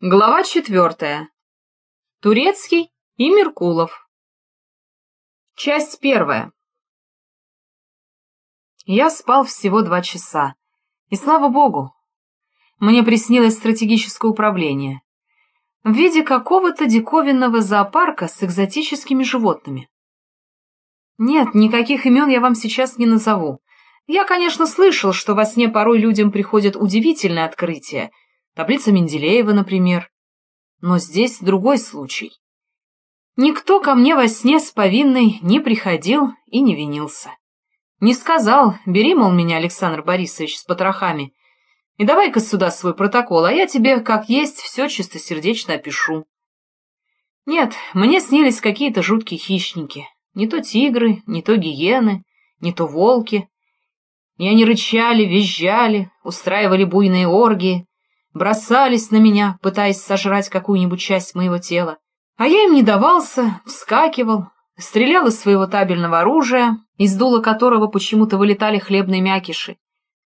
Глава четвертая. Турецкий и Меркулов. Часть первая. Я спал всего два часа. И слава богу, мне приснилось стратегическое управление в виде какого-то диковинного зоопарка с экзотическими животными. Нет, никаких имен я вам сейчас не назову. Я, конечно, слышал, что во сне порой людям приходят удивительные открытия — Таблица Менделеева, например. Но здесь другой случай. Никто ко мне во сне с повинной не приходил и не винился. Не сказал, бери, мол, меня, Александр Борисович, с потрохами, и давай-ка сюда свой протокол, а я тебе, как есть, все чистосердечно опишу. Нет, мне снились какие-то жуткие хищники. Не то тигры, не то гиены, не то волки. И они рычали, визжали, устраивали буйные оргии, бросались на меня, пытаясь сожрать какую-нибудь часть моего тела. А я им не давался, вскакивал, стрелял из своего табельного оружия, из дула которого почему-то вылетали хлебные мякиши,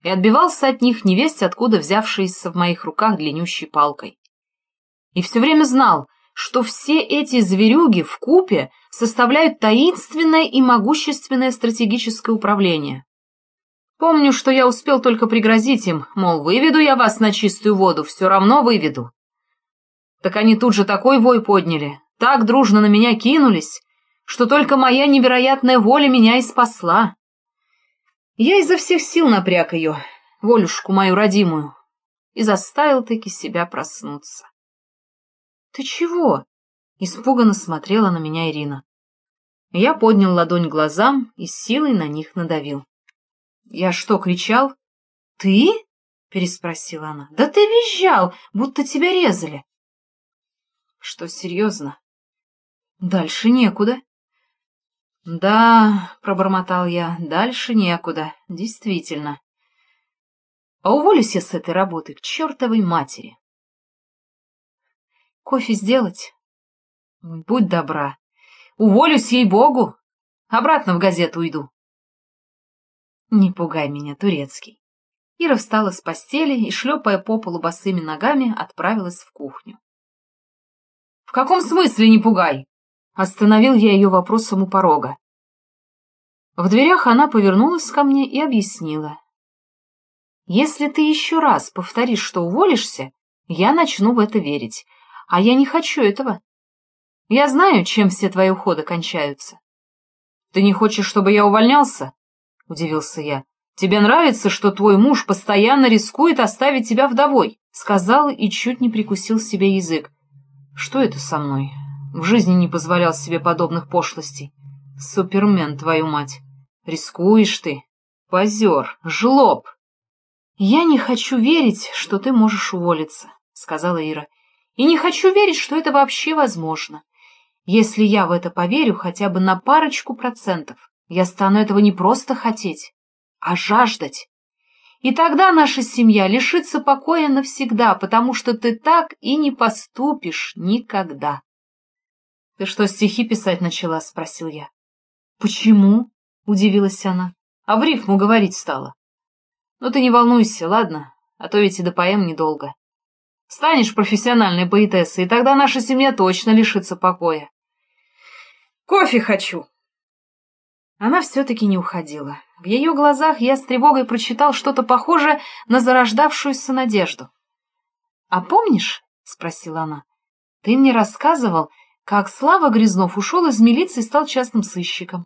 и отбивался от них невесть, откуда взявшиеся в моих руках длиннющей палкой. И все время знал, что все эти зверюги в купе составляют таинственное и могущественное стратегическое управление, Помню, что я успел только пригрозить им, мол, выведу я вас на чистую воду, все равно выведу. Так они тут же такой вой подняли, так дружно на меня кинулись, что только моя невероятная воля меня и спасла. Я изо всех сил напряг ее, волюшку мою родимую, и заставил таки себя проснуться. — Ты чего? — испуганно смотрела на меня Ирина. Я поднял ладонь глазам и силой на них надавил. «Я что, кричал?» «Ты?» — переспросила она. «Да ты визжал, будто тебя резали». «Что, серьезно?» «Дальше некуда». «Да», — пробормотал я, — «дальше некуда, действительно. А уволюсь я с этой работы к чертовой матери». «Кофе сделать?» «Будь добра. Уволюсь, ей-богу. Обратно в газету уйду». «Не пугай меня, турецкий». Ира встала с постели и, шлепая по полу босыми ногами, отправилась в кухню. «В каком смысле не пугай?» Остановил я ее вопросом у порога. В дверях она повернулась ко мне и объяснила. «Если ты еще раз повторишь, что уволишься, я начну в это верить, а я не хочу этого. Я знаю, чем все твои уходы кончаются. Ты не хочешь, чтобы я увольнялся? Удивился я. «Тебе нравится, что твой муж постоянно рискует оставить тебя вдовой?» Сказал и чуть не прикусил себе язык. «Что это со мной? В жизни не позволял себе подобных пошлостей. Супермен, твою мать! Рискуешь ты? Позер, жлоб!» «Я не хочу верить, что ты можешь уволиться», — сказала Ира. «И не хочу верить, что это вообще возможно. Если я в это поверю хотя бы на парочку процентов, я стану этого не просто хотеть, а жаждать. И тогда наша семья лишится покоя навсегда, потому что ты так и не поступишь никогда. — Ты что, стихи писать начала? — спросил я. — Почему? — удивилась она. — А в рифму говорить стала. — Ну ты не волнуйся, ладно, а то ведь и до поэм недолго. Станешь профессиональной поэтессой, и тогда наша семья точно лишится покоя. — Кофе хочу! Она все-таки не уходила. В ее глазах я с тревогой прочитал что-то похожее на зарождавшуюся надежду. — А помнишь, — спросила она, — ты мне рассказывал, как Слава Грязнов ушел из милиции и стал частным сыщиком.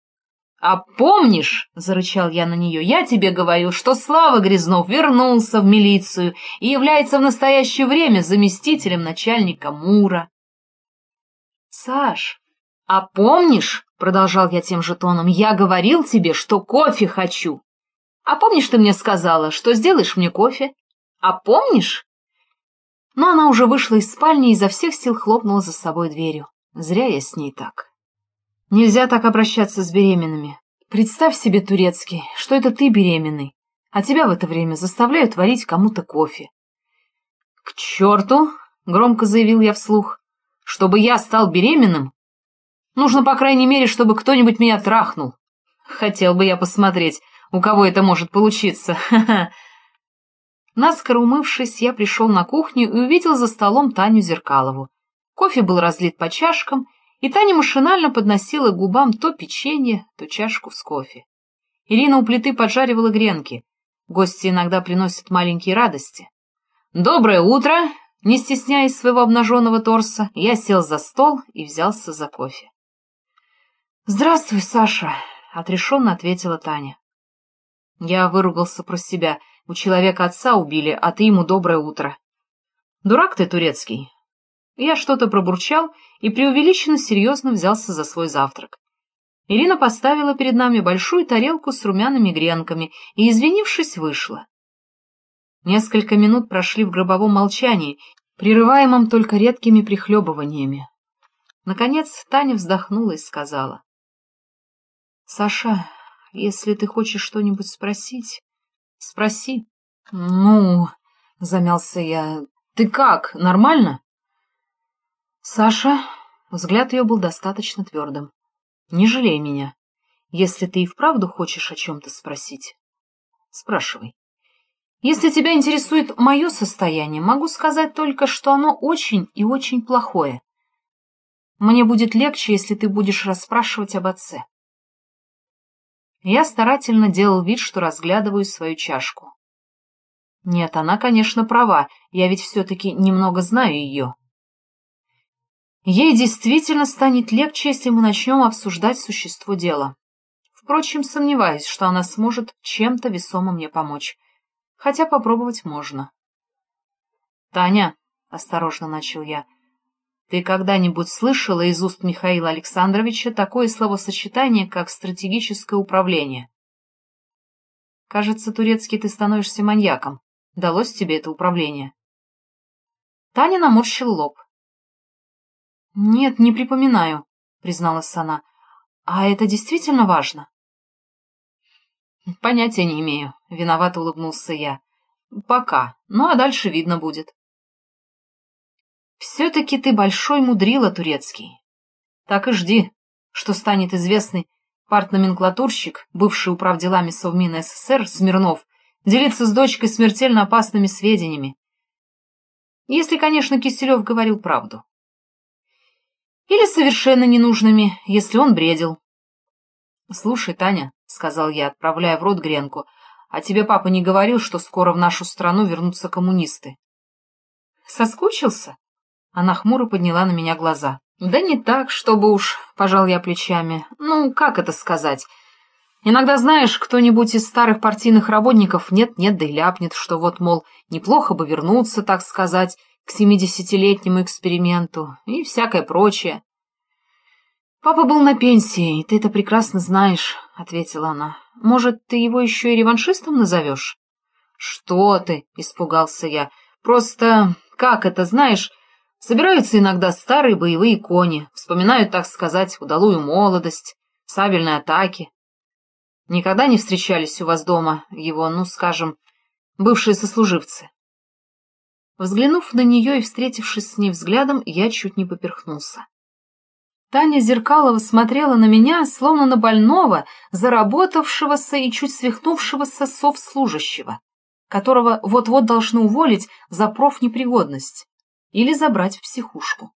— А помнишь, — зарычал я на нее, — я тебе говорил, что Слава Грязнов вернулся в милицию и является в настоящее время заместителем начальника МУРа. — Саш, а помнишь, — продолжал я тем же тоном, — я говорил тебе, что кофе хочу. А помнишь, ты мне сказала, что сделаешь мне кофе? А помнишь? Но она уже вышла из спальни и изо всех сил хлопнула за собой дверью. Зря я с ней так. Нельзя так обращаться с беременными. Представь себе, турецкий, что это ты беременный, а тебя в это время заставляют варить кому-то кофе. — К черту! — громко заявил я вслух. — Чтобы я стал беременным, Нужно, по крайней мере, чтобы кто-нибудь меня трахнул. Хотел бы я посмотреть, у кого это может получиться. Наскоро умывшись, я пришел на кухню и увидел за столом Таню Зеркалову. Кофе был разлит по чашкам, и Таня машинально подносила губам то печенье, то чашку с кофе. Ирина у плиты поджаривала гренки. Гости иногда приносят маленькие радости. «Доброе утро!» Не стесняясь своего обнаженного торса, я сел за стол и взялся за кофе. «Здравствуй, Саша!» — отрешенно ответила Таня. Я выругался про себя. У человека отца убили, а ты ему доброе утро. Дурак ты, турецкий. Я что-то пробурчал и преувеличенно серьезно взялся за свой завтрак. Ирина поставила перед нами большую тарелку с румяными гренками и, извинившись, вышла. Несколько минут прошли в гробовом молчании, прерываемом только редкими прихлебываниями. Наконец Таня вздохнула и сказала. — Саша, если ты хочешь что-нибудь спросить, спроси. — Ну, — замялся я, — ты как, нормально? Саша, взгляд ее был достаточно твердым. — Не жалей меня. Если ты и вправду хочешь о чем-то спросить, спрашивай. Если тебя интересует мое состояние, могу сказать только, что оно очень и очень плохое. Мне будет легче, если ты будешь расспрашивать об отце. Я старательно делал вид, что разглядываю свою чашку. Нет, она, конечно, права, я ведь все-таки немного знаю ее. Ей действительно станет легче, если мы начнем обсуждать существо дела. Впрочем, сомневаюсь, что она сможет чем-то весомо мне помочь. Хотя попробовать можно. — Таня, — осторожно начал я, ты когда-нибудь слышала из уст Михаила Александровича такое словосочетание, как стратегическое управление? Кажется, турецкий ты становишься маньяком. Далось тебе это управление? Таня наморщил лоб. Нет, не припоминаю, призналась она. А это действительно важно? Понятия не имею, виновато улыбнулся я. Пока, ну а дальше видно будет. Все-таки ты большой мудрила, турецкий. Так и жди, что станет известный партноменклатурщик, бывший управ делами Совмина СССР Смирнов, делиться с дочкой смертельно опасными сведениями. Если, конечно, Киселев говорил правду. Или совершенно ненужными, если он бредил. — Слушай, Таня, — сказал я, отправляя в рот гренку, — а тебе папа не говорил, что скоро в нашу страну вернутся коммунисты? — Соскучился? Она хмуро подняла на меня глаза. «Да не так, чтобы уж...» — пожал я плечами. «Ну, как это сказать? Иногда, знаешь, кто-нибудь из старых партийных работников нет-нет, да и ляпнет, что вот, мол, неплохо бы вернуться, так сказать, к семидесятилетнему эксперименту и всякое прочее». «Папа был на пенсии, и ты это прекрасно знаешь», — ответила она. «Может, ты его еще и реваншистом назовешь?» «Что ты?» — испугался я. «Просто, как это, знаешь...» Собираются иногда старые боевые кони, вспоминают, так сказать, удалую молодость, сабельные атаки. Никогда не встречались у вас дома его, ну, скажем, бывшие сослуживцы? Взглянув на нее и встретившись с ней взглядом, я чуть не поперхнулся. Таня Зеркалова смотрела на меня, словно на больного, заработавшегося и чуть свихнувшегося совслужащего, которого вот-вот должны уволить за профнепригодность или забрать в психушку.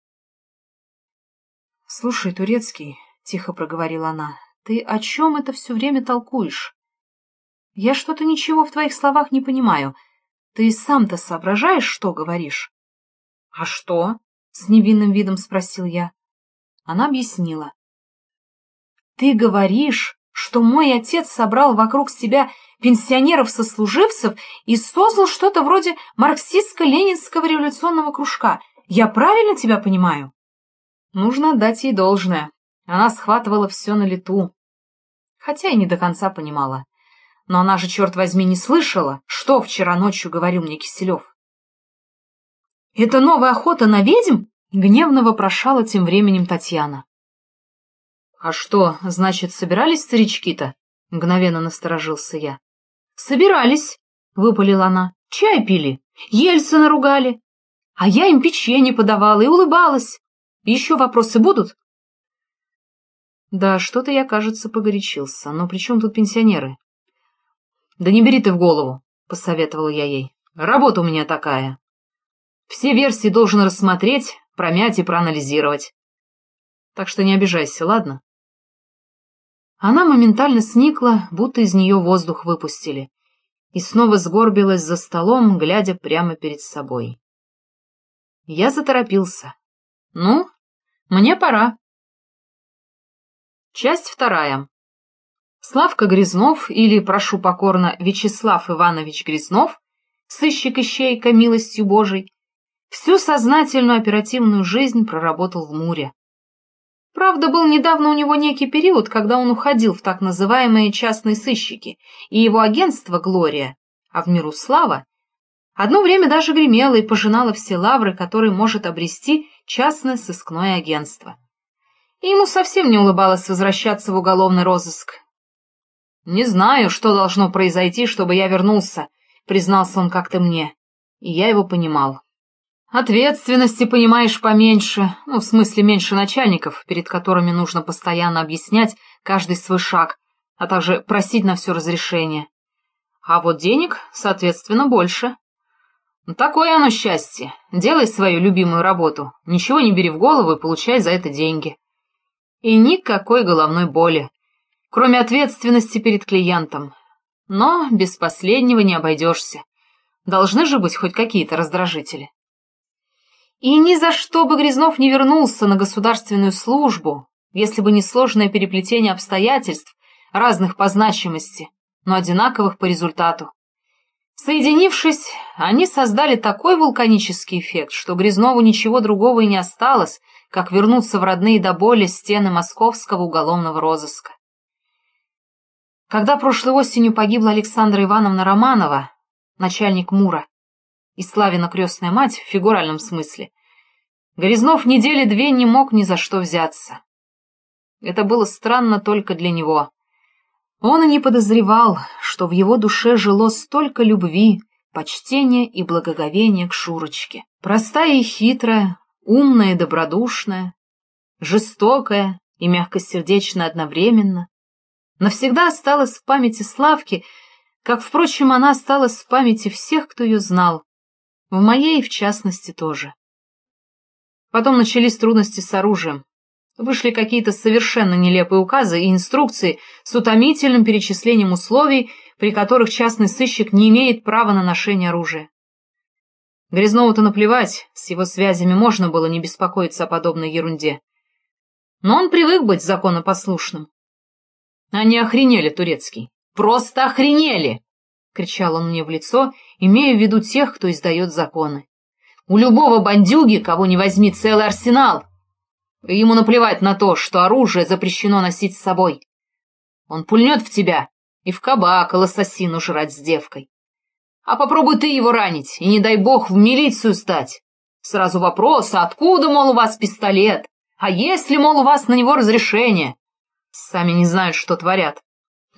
— Слушай, Турецкий, — тихо проговорила она, — ты о чем это все время толкуешь? Я что-то ничего в твоих словах не понимаю. Ты сам-то соображаешь, что говоришь? — А что? — с невинным видом спросил я. Она объяснила. — Ты говоришь, что мой отец собрал вокруг себя пенсионеров-сослуживцев и создал что-то вроде марксистско-ленинского революционного кружка. Я правильно тебя понимаю? Нужно отдать ей должное. Она схватывала все на лету. Хотя и не до конца понимала. Но она же, черт возьми, не слышала, что вчера ночью говорил мне Киселев. «Это новая охота на ведьм?» — гневно вопрошала тем временем Татьяна. «А что, значит, собирались старички-то?» — мгновенно насторожился я. «Собирались», — выпалила она. «Чай пили, Ельцина ругали. А я им печенье подавала и улыбалась. Еще вопросы будут?» «Да, что-то я, кажется, погорячился. Но при чем тут пенсионеры?» «Да не бери ты в голову», — посоветовала я ей. Работа у меня такая. Все версии должен рассмотреть, промять и проанализировать. Так что не обижайся, ладно? Она моментально сникла, будто из нее воздух выпустили, и снова сгорбилась за столом, глядя прямо перед собой. Я заторопился. Ну, мне пора. Часть вторая. Славка Грязнов, или, прошу покорно, Вячеслав Иванович Грязнов, сыщик-ищейка милостью Божией, всю сознательную оперативную жизнь проработал в Муре. Правда, был недавно у него некий период, когда он уходил в так называемые частные сыщики, и его агентство «Глория», а в миру слава, одно время даже гремело и пожинало все лавры, которые может обрести частное сыскное агентство. И ему совсем не улыбалось возвращаться в уголовный розыск. «Не знаю, что должно произойти, чтобы я вернулся», — признался он как-то мне, и я его понимал. Ответственности, понимаешь, поменьше, ну, в смысле, меньше начальников, перед которыми нужно постоянно объяснять каждый свой шаг, а также просить на все разрешение. А вот денег, соответственно, больше. Ну, такое оно счастье. Делай свою любимую работу, ничего не бери в голову и получай за это деньги. И никакой головной боли, кроме ответственности перед клиентом. Но без последнего не обойдешься. Должны же быть хоть какие-то раздражители. И ни за что бы Грязнов не вернулся на государственную службу, если бы не сложное переплетение обстоятельств, разных по значимости, но одинаковых по результату. Соединившись, они создали такой вулканический эффект, что Грязнову ничего другого и не осталось, как вернуться в родные до боли стены московского уголовного розыска. Когда прошлой осенью погибла Александра Ивановна Романова, начальник МУРа, и Славина крестная мать в фигуральном смысле, Грязнов недели две не мог ни за что взяться. Это было странно только для него. Он и не подозревал, что в его душе жило столько любви, почтения и благоговения к Шурочке. Простая и хитрая, умная и добродушная, жестокая и мягкосердечная одновременно, навсегда осталась в памяти Славки, как, впрочем, она осталась в памяти всех, кто ее знал, в моей, в частности, тоже. Потом начались трудности с оружием. Вышли какие-то совершенно нелепые указы и инструкции с утомительным перечислением условий, при которых частный сыщик не имеет права на ношение оружия. Грязнову-то наплевать, с его связями можно было не беспокоиться о подобной ерунде. Но он привык быть законопослушным. Они охренели, турецкий. Просто охренели! — кричал он мне в лицо, имея в виду тех, кто издает законы. «У любого бандюги, кого не возьми, целый арсенал. Ему наплевать на то, что оружие запрещено носить с собой. Он пульнет в тебя и в кабак лососину жрать с девкой. А попробуй ты его ранить, и не дай бог в милицию стать. Сразу вопрос, а откуда, мол, у вас пистолет? А есть ли, мол, у вас на него разрешение? Сами не знают, что творят.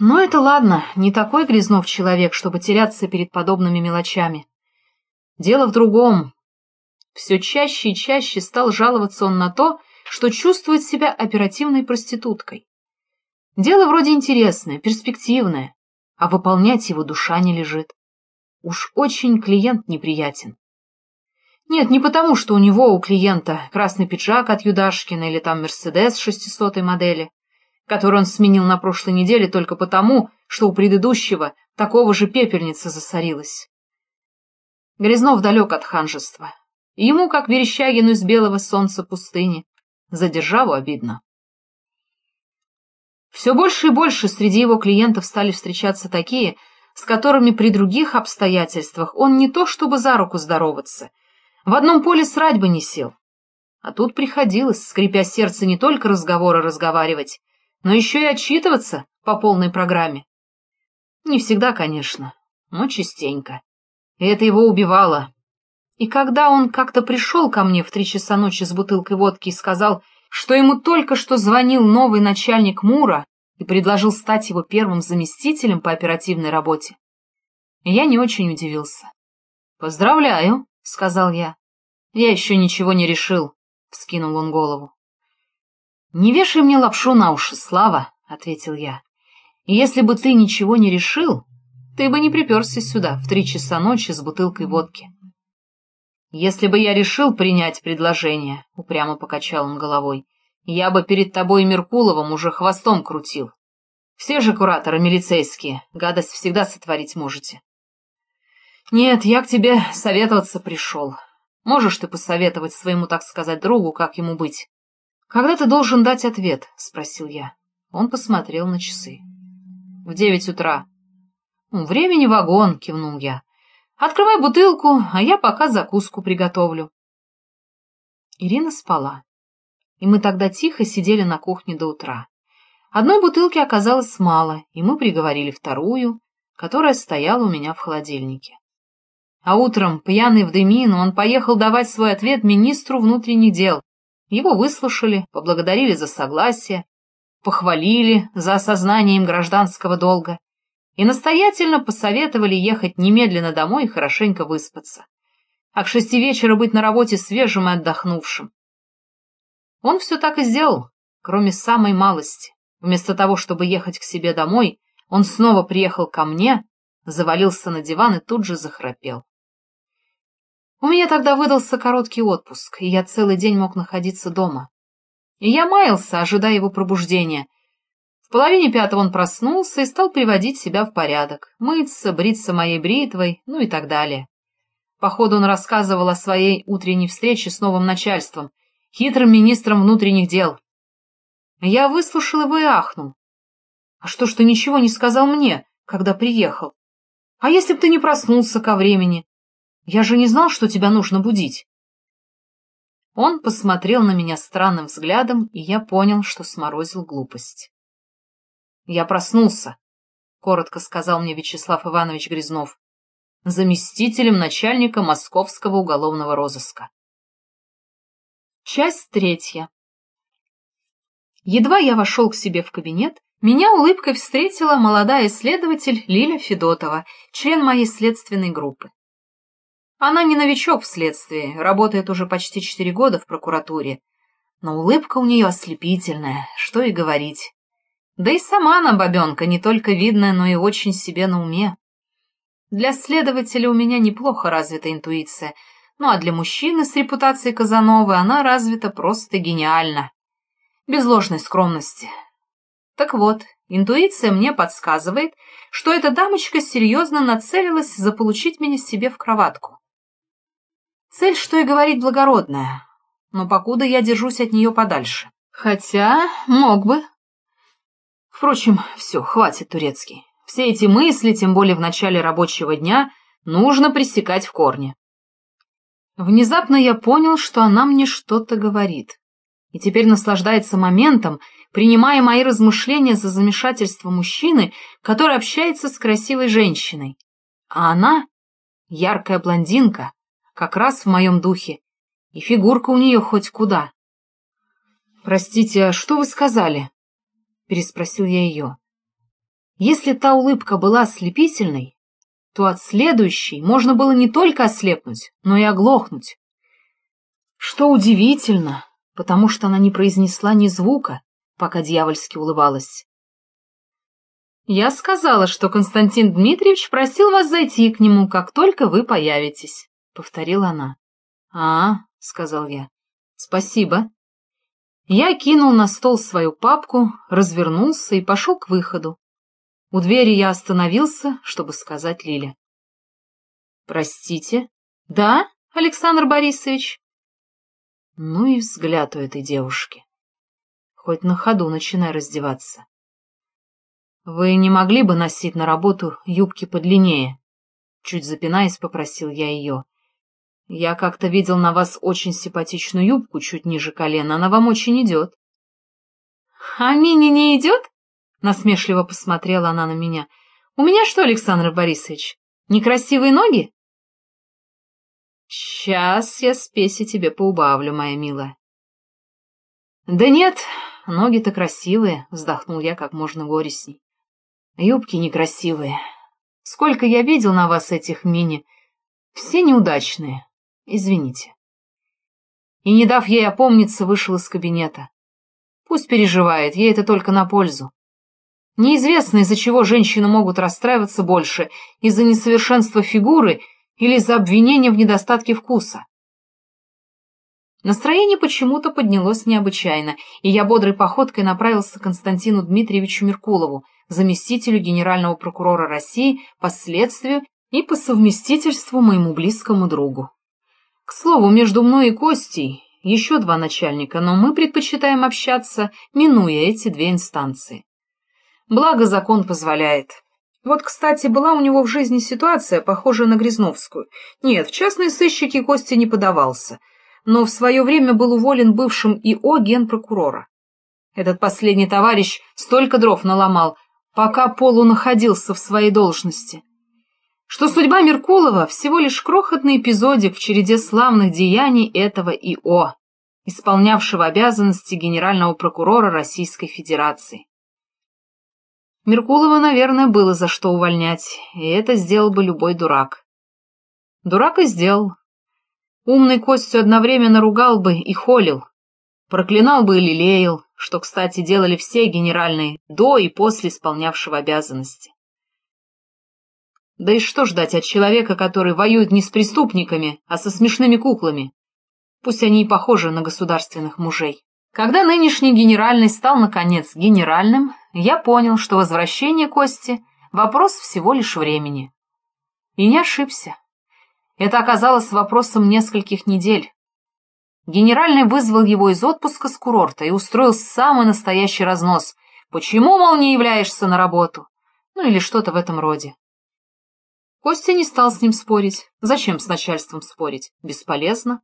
Но это ладно, не такой Грязнов человек, чтобы теряться перед подобными мелочами. Дело в другом. Все чаще и чаще стал жаловаться он на то, что чувствует себя оперативной проституткой. Дело вроде интересное, перспективное, а выполнять его душа не лежит. Уж очень клиент неприятен. Нет, не потому, что у него, у клиента, красный пиджак от Юдашкина или там Мерседес шестисотой модели который он сменил на прошлой неделе только потому, что у предыдущего такого же пепельница засорилась. Грязнов далек от ханжества. Ему, как Верещагину из белого солнца пустыни, за державу обидно. Все больше и больше среди его клиентов стали встречаться такие, с которыми при других обстоятельствах он не то чтобы за руку здороваться, в одном поле срать бы не сел. А тут приходилось, скрипя сердце, не только разговоры разговаривать, но еще и отчитываться по полной программе. Не всегда, конечно, но частенько. И это его убивало. И когда он как-то пришел ко мне в три часа ночи с бутылкой водки и сказал, что ему только что звонил новый начальник Мура и предложил стать его первым заместителем по оперативной работе, я не очень удивился. «Поздравляю», — сказал я. «Я еще ничего не решил», — вскинул он голову. «Не вешай мне лапшу на уши, Слава», — ответил я. «И если бы ты ничего не решил, ты бы не приперся сюда в три часа ночи с бутылкой водки. Если бы я решил принять предложение, — упрямо покачал он головой, — я бы перед тобой Меркуловым уже хвостом крутил. Все же кураторы милицейские, гадость всегда сотворить можете. Нет, я к тебе советоваться пришел. Можешь ты посоветовать своему, так сказать, другу, как ему быть? Когда ты должен дать ответ? — спросил я. Он посмотрел на часы. В девять утра. Времени вагон, — кивнул я. Открывай бутылку, а я пока закуску приготовлю. Ирина спала, и мы тогда тихо сидели на кухне до утра. Одной бутылки оказалось мало, и мы приговорили вторую, которая стояла у меня в холодильнике. А утром, пьяный в дымину, он поехал давать свой ответ министру внутренних дел. Его выслушали, поблагодарили за согласие, похвалили за осознание им гражданского долга и настоятельно посоветовали ехать немедленно домой и хорошенько выспаться, а к шести вечера быть на работе свежим и отдохнувшим. Он все так и сделал, кроме самой малости. Вместо того, чтобы ехать к себе домой, он снова приехал ко мне, завалился на диван и тут же захрапел. У меня тогда выдался короткий отпуск, и я целый день мог находиться дома. И я маялся, ожидая его пробуждения. В половине пятого он проснулся и стал приводить себя в порядок, мыться, бриться моей бритвой, ну и так далее. Походу он рассказывал о своей утренней встрече с новым начальством, хитрым министром внутренних дел, я выслушал его и ахнул. А что ж ты ничего не сказал мне, когда приехал? А если б ты не проснулся ко времени? Я же не знал, что тебя нужно будить. Он посмотрел на меня странным взглядом, и я понял, что сморозил глупость. Я проснулся, — коротко сказал мне Вячеслав Иванович Грязнов, заместителем начальника Московского уголовного розыска. Часть третья. Едва я вошел к себе в кабинет, меня улыбкой встретила молодая исследователь Лиля Федотова, член моей следственной группы. Она не новичок в следствии, работает уже почти четыре года в прокуратуре, но улыбка у нее ослепительная, что и говорить. Да и сама она бабенка, не только видная, но и очень себе на уме. Для следователя у меня неплохо развита интуиция, ну а для мужчины с репутацией Казановы она развита просто гениально без ложной скромности. Так вот, интуиция мне подсказывает, что эта дамочка серьезно нацелилась заполучить меня себе в кроватку. Цель, что и говорить, благородная, но покуда я держусь от нее подальше. Хотя мог бы. Впрочем, все, хватит, турецкий. Все эти мысли, тем более в начале рабочего дня, нужно пресекать в корне. Внезапно я понял, что она мне что-то говорит и теперь наслаждается моментом, принимая мои размышления за замешательство мужчины, который общается с красивой женщиной. А она, яркая блондинка, как раз в моем духе, и фигурка у нее хоть куда. «Простите, а что вы сказали?» — переспросил я ее. Если та улыбка была ослепительной, то от следующей можно было не только ослепнуть, но и оглохнуть. Что удивительно, потому что она не произнесла ни звука, пока дьявольски улыбалась. «Я сказала, что Константин Дмитриевич просил вас зайти к нему, как только вы появитесь», — повторила она. «А, — сказал я, — спасибо». Я кинул на стол свою папку, развернулся и пошел к выходу. У двери я остановился, чтобы сказать Лиле. «Простите?» «Да, Александр Борисович?» Ну и взгляд у этой девушки. Хоть на ходу начинай раздеваться. Вы не могли бы носить на работу юбки подлиннее? Чуть запинаясь, попросил я ее. Я как-то видел на вас очень симпатичную юбку чуть ниже колена, она вам очень идет. — А Мине не идет? — насмешливо посмотрела она на меня. — У меня что, Александр Борисович, некрасивые ноги? Сейчас я спеси тебе поубавлю, моя милая. Да нет, ноги-то красивые, вздохнул я как можно горестней. Юбки некрасивые. Сколько я видел на вас этих мини, все неудачные. Извините. И, не дав ей опомниться, вышел из кабинета. Пусть переживает, ей это только на пользу. Неизвестно, из-за чего женщины могут расстраиваться больше, из-за несовершенства фигуры или из-за обвинения в недостатке вкуса. Настроение почему-то поднялось необычайно, и я бодрой походкой направился к Константину Дмитриевичу Меркулову, заместителю генерального прокурора России по следствию и по совместительству моему близкому другу. К слову, между мной и Костей еще два начальника, но мы предпочитаем общаться, минуя эти две инстанции. Благо закон позволяет. Вот, кстати, была у него в жизни ситуация, похожая на Грязновскую. Нет, в частные сыщики Костя не подавался — но в свое время был уволен бывшим ИО генпрокурора. Этот последний товарищ столько дров наломал, пока Полу находился в своей должности. Что судьба Меркулова всего лишь крохотный эпизодик в череде славных деяний этого ИО, исполнявшего обязанности генерального прокурора Российской Федерации. Меркулова, наверное, было за что увольнять, и это сделал бы любой дурак. Дурак и сделал, Умный Костю одновременно ругал бы и холил, проклинал бы и лелеял, что, кстати, делали все генеральные до и после исполнявшего обязанности. Да и что ждать от человека, который воюет не с преступниками, а со смешными куклами? Пусть они и похожи на государственных мужей. Когда нынешний генеральный стал, наконец, генеральным, я понял, что возвращение Кости — вопрос всего лишь времени. И не ошибся. Это оказалось вопросом нескольких недель. Генеральный вызвал его из отпуска с курорта и устроил самый настоящий разнос. «Почему, мол, не являешься на работу?» Ну или что-то в этом роде. Костя не стал с ним спорить. Зачем с начальством спорить? Бесполезно.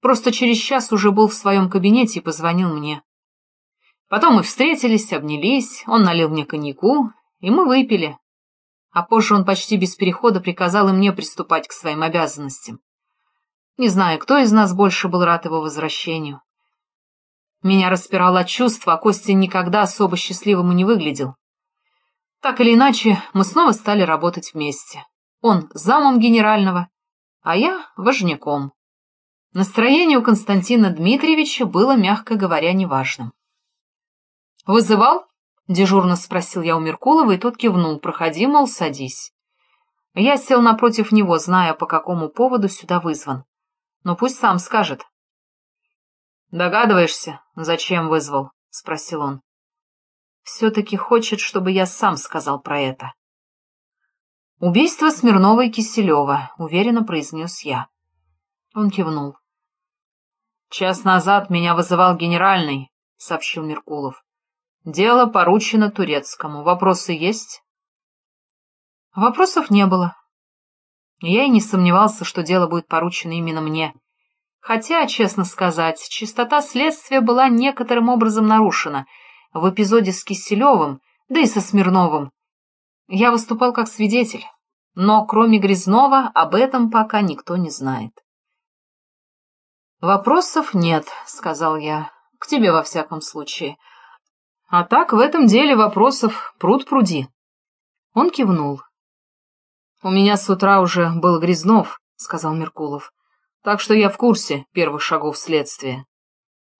Просто через час уже был в своем кабинете и позвонил мне. Потом мы встретились, обнялись, он налил мне коньяку, и мы выпили а позже он почти без перехода приказал и мне приступать к своим обязанностям. Не знаю, кто из нас больше был рад его возвращению. Меня распирало чувство, а Костя никогда особо счастливым и не выглядел. Так или иначе, мы снова стали работать вместе. Он замом генерального, а я важняком. Настроение у Константина Дмитриевича было, мягко говоря, неважным. «Вызывал?» — дежурно спросил я у Меркулова, и тот кивнул. «Проходи, мол, садись». Я сел напротив него, зная, по какому поводу сюда вызван. Но пусть сам скажет. «Догадываешься, зачем вызвал?» — спросил он. «Все-таки хочет, чтобы я сам сказал про это». «Убийство Смирнова и Киселева», — уверенно произнес я. Он кивнул. «Час назад меня вызывал генеральный», — сообщил Меркулов. Дело поручено турецкому. Вопросы есть? Вопросов не было. Я и не сомневался, что дело будет поручено именно мне. Хотя, честно сказать, чистота следствия была некоторым образом нарушена. В эпизоде с Киселевым, да и со Смирновым. Я выступал как свидетель, но кроме Грязнова об этом пока никто не знает. «Вопросов нет», — сказал я, — «к тебе во всяком случае». А так в этом деле вопросов пруд пруди. Он кивнул. «У меня с утра уже был Грязнов», — сказал Меркулов. «Так что я в курсе первых шагов следствия».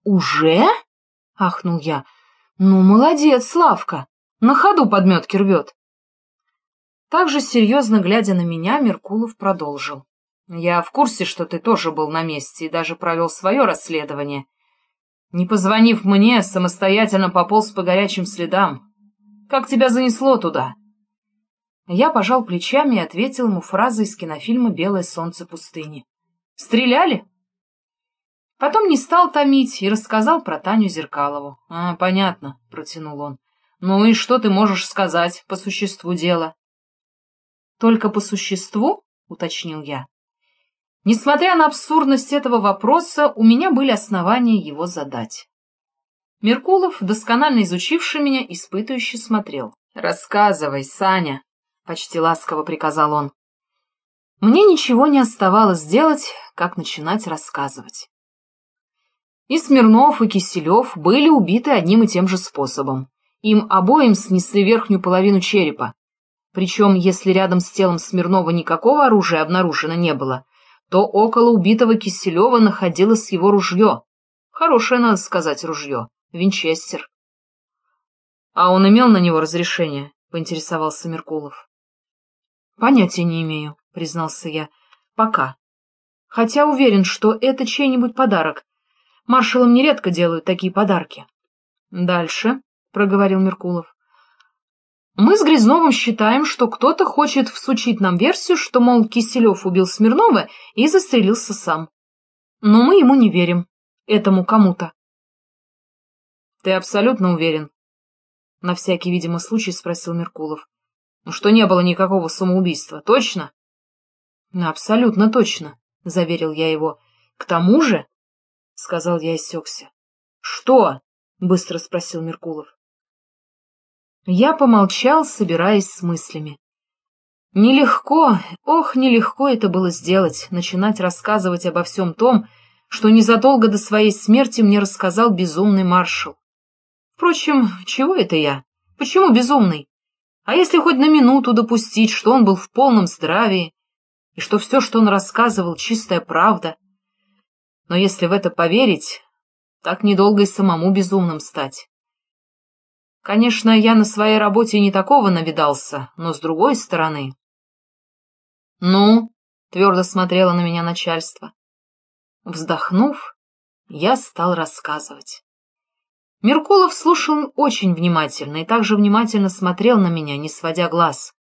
«Уже?» — ахнул я. «Ну, молодец, Славка! На ходу подметки рвет!» Так же серьезно глядя на меня, Меркулов продолжил. «Я в курсе, что ты тоже был на месте и даже провел свое расследование не позвонив мне, самостоятельно пополз по горячим следам. Как тебя занесло туда?» Я пожал плечами и ответил ему фразой из кинофильма «Белое солнце пустыни». «Стреляли?» Потом не стал томить и рассказал про Таню Зеркалову. «А, понятно», — протянул он. «Ну и что ты можешь сказать по существу дела?» «Только по существу?» — уточнил я. Несмотря на абсурдность этого вопроса, у меня были основания его задать. Меркулов, досконально изучивший меня, испытывающе смотрел. «Рассказывай, Саня!» — почти ласково приказал он. Мне ничего не оставалось делать, как начинать рассказывать. И Смирнов, и Киселев были убиты одним и тем же способом. Им обоим снесли верхнюю половину черепа. Причем, если рядом с телом Смирнова никакого оружия обнаружено не было, то около убитого Киселева находилось его ружье. Хорошее, надо сказать, ружье. Винчестер. А он имел на него разрешение? — поинтересовался Меркулов. — Понятия не имею, — признался я. — Пока. Хотя уверен, что это чей-нибудь подарок. Маршалам нередко делают такие подарки. — Дальше, — проговорил Меркулов. Мы с Грязновым считаем, что кто-то хочет всучить нам версию, что, мол, Киселев убил Смирнова и застрелился сам. Но мы ему не верим, этому кому-то. — Ты абсолютно уверен? — на всякий, видимо, случай спросил Меркулов. — Ну что не было никакого самоубийства, точно? — Абсолютно точно, — заверил я его. — К тому же... — сказал я и осекся. — Что? — быстро спросил Меркулов. Я помолчал, собираясь с мыслями. Нелегко, ох, нелегко это было сделать, начинать рассказывать обо всем том, что незадолго до своей смерти мне рассказал безумный маршал. Впрочем, чего это я? Почему безумный? А если хоть на минуту допустить, что он был в полном здравии, и что все, что он рассказывал, чистая правда? Но если в это поверить, так недолго и самому безумным стать. Конечно, я на своей работе не такого навидался, но с другой стороны... «Ну?» — твердо смотрело на меня начальство. Вздохнув, я стал рассказывать. Меркулов слушал очень внимательно и также внимательно смотрел на меня, не сводя глаз.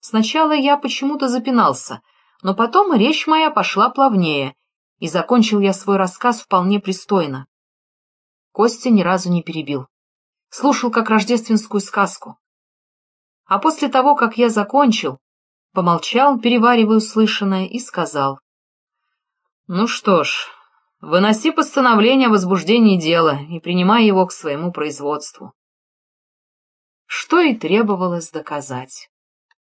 Сначала я почему-то запинался, но потом речь моя пошла плавнее, и закончил я свой рассказ вполне пристойно. Костя ни разу не перебил слушал как рождественскую сказку. А после того, как я закончил, помолчал, переваривая услышанное, и сказал. — Ну что ж, выноси постановление о возбуждении дела и принимай его к своему производству. Что и требовалось доказать.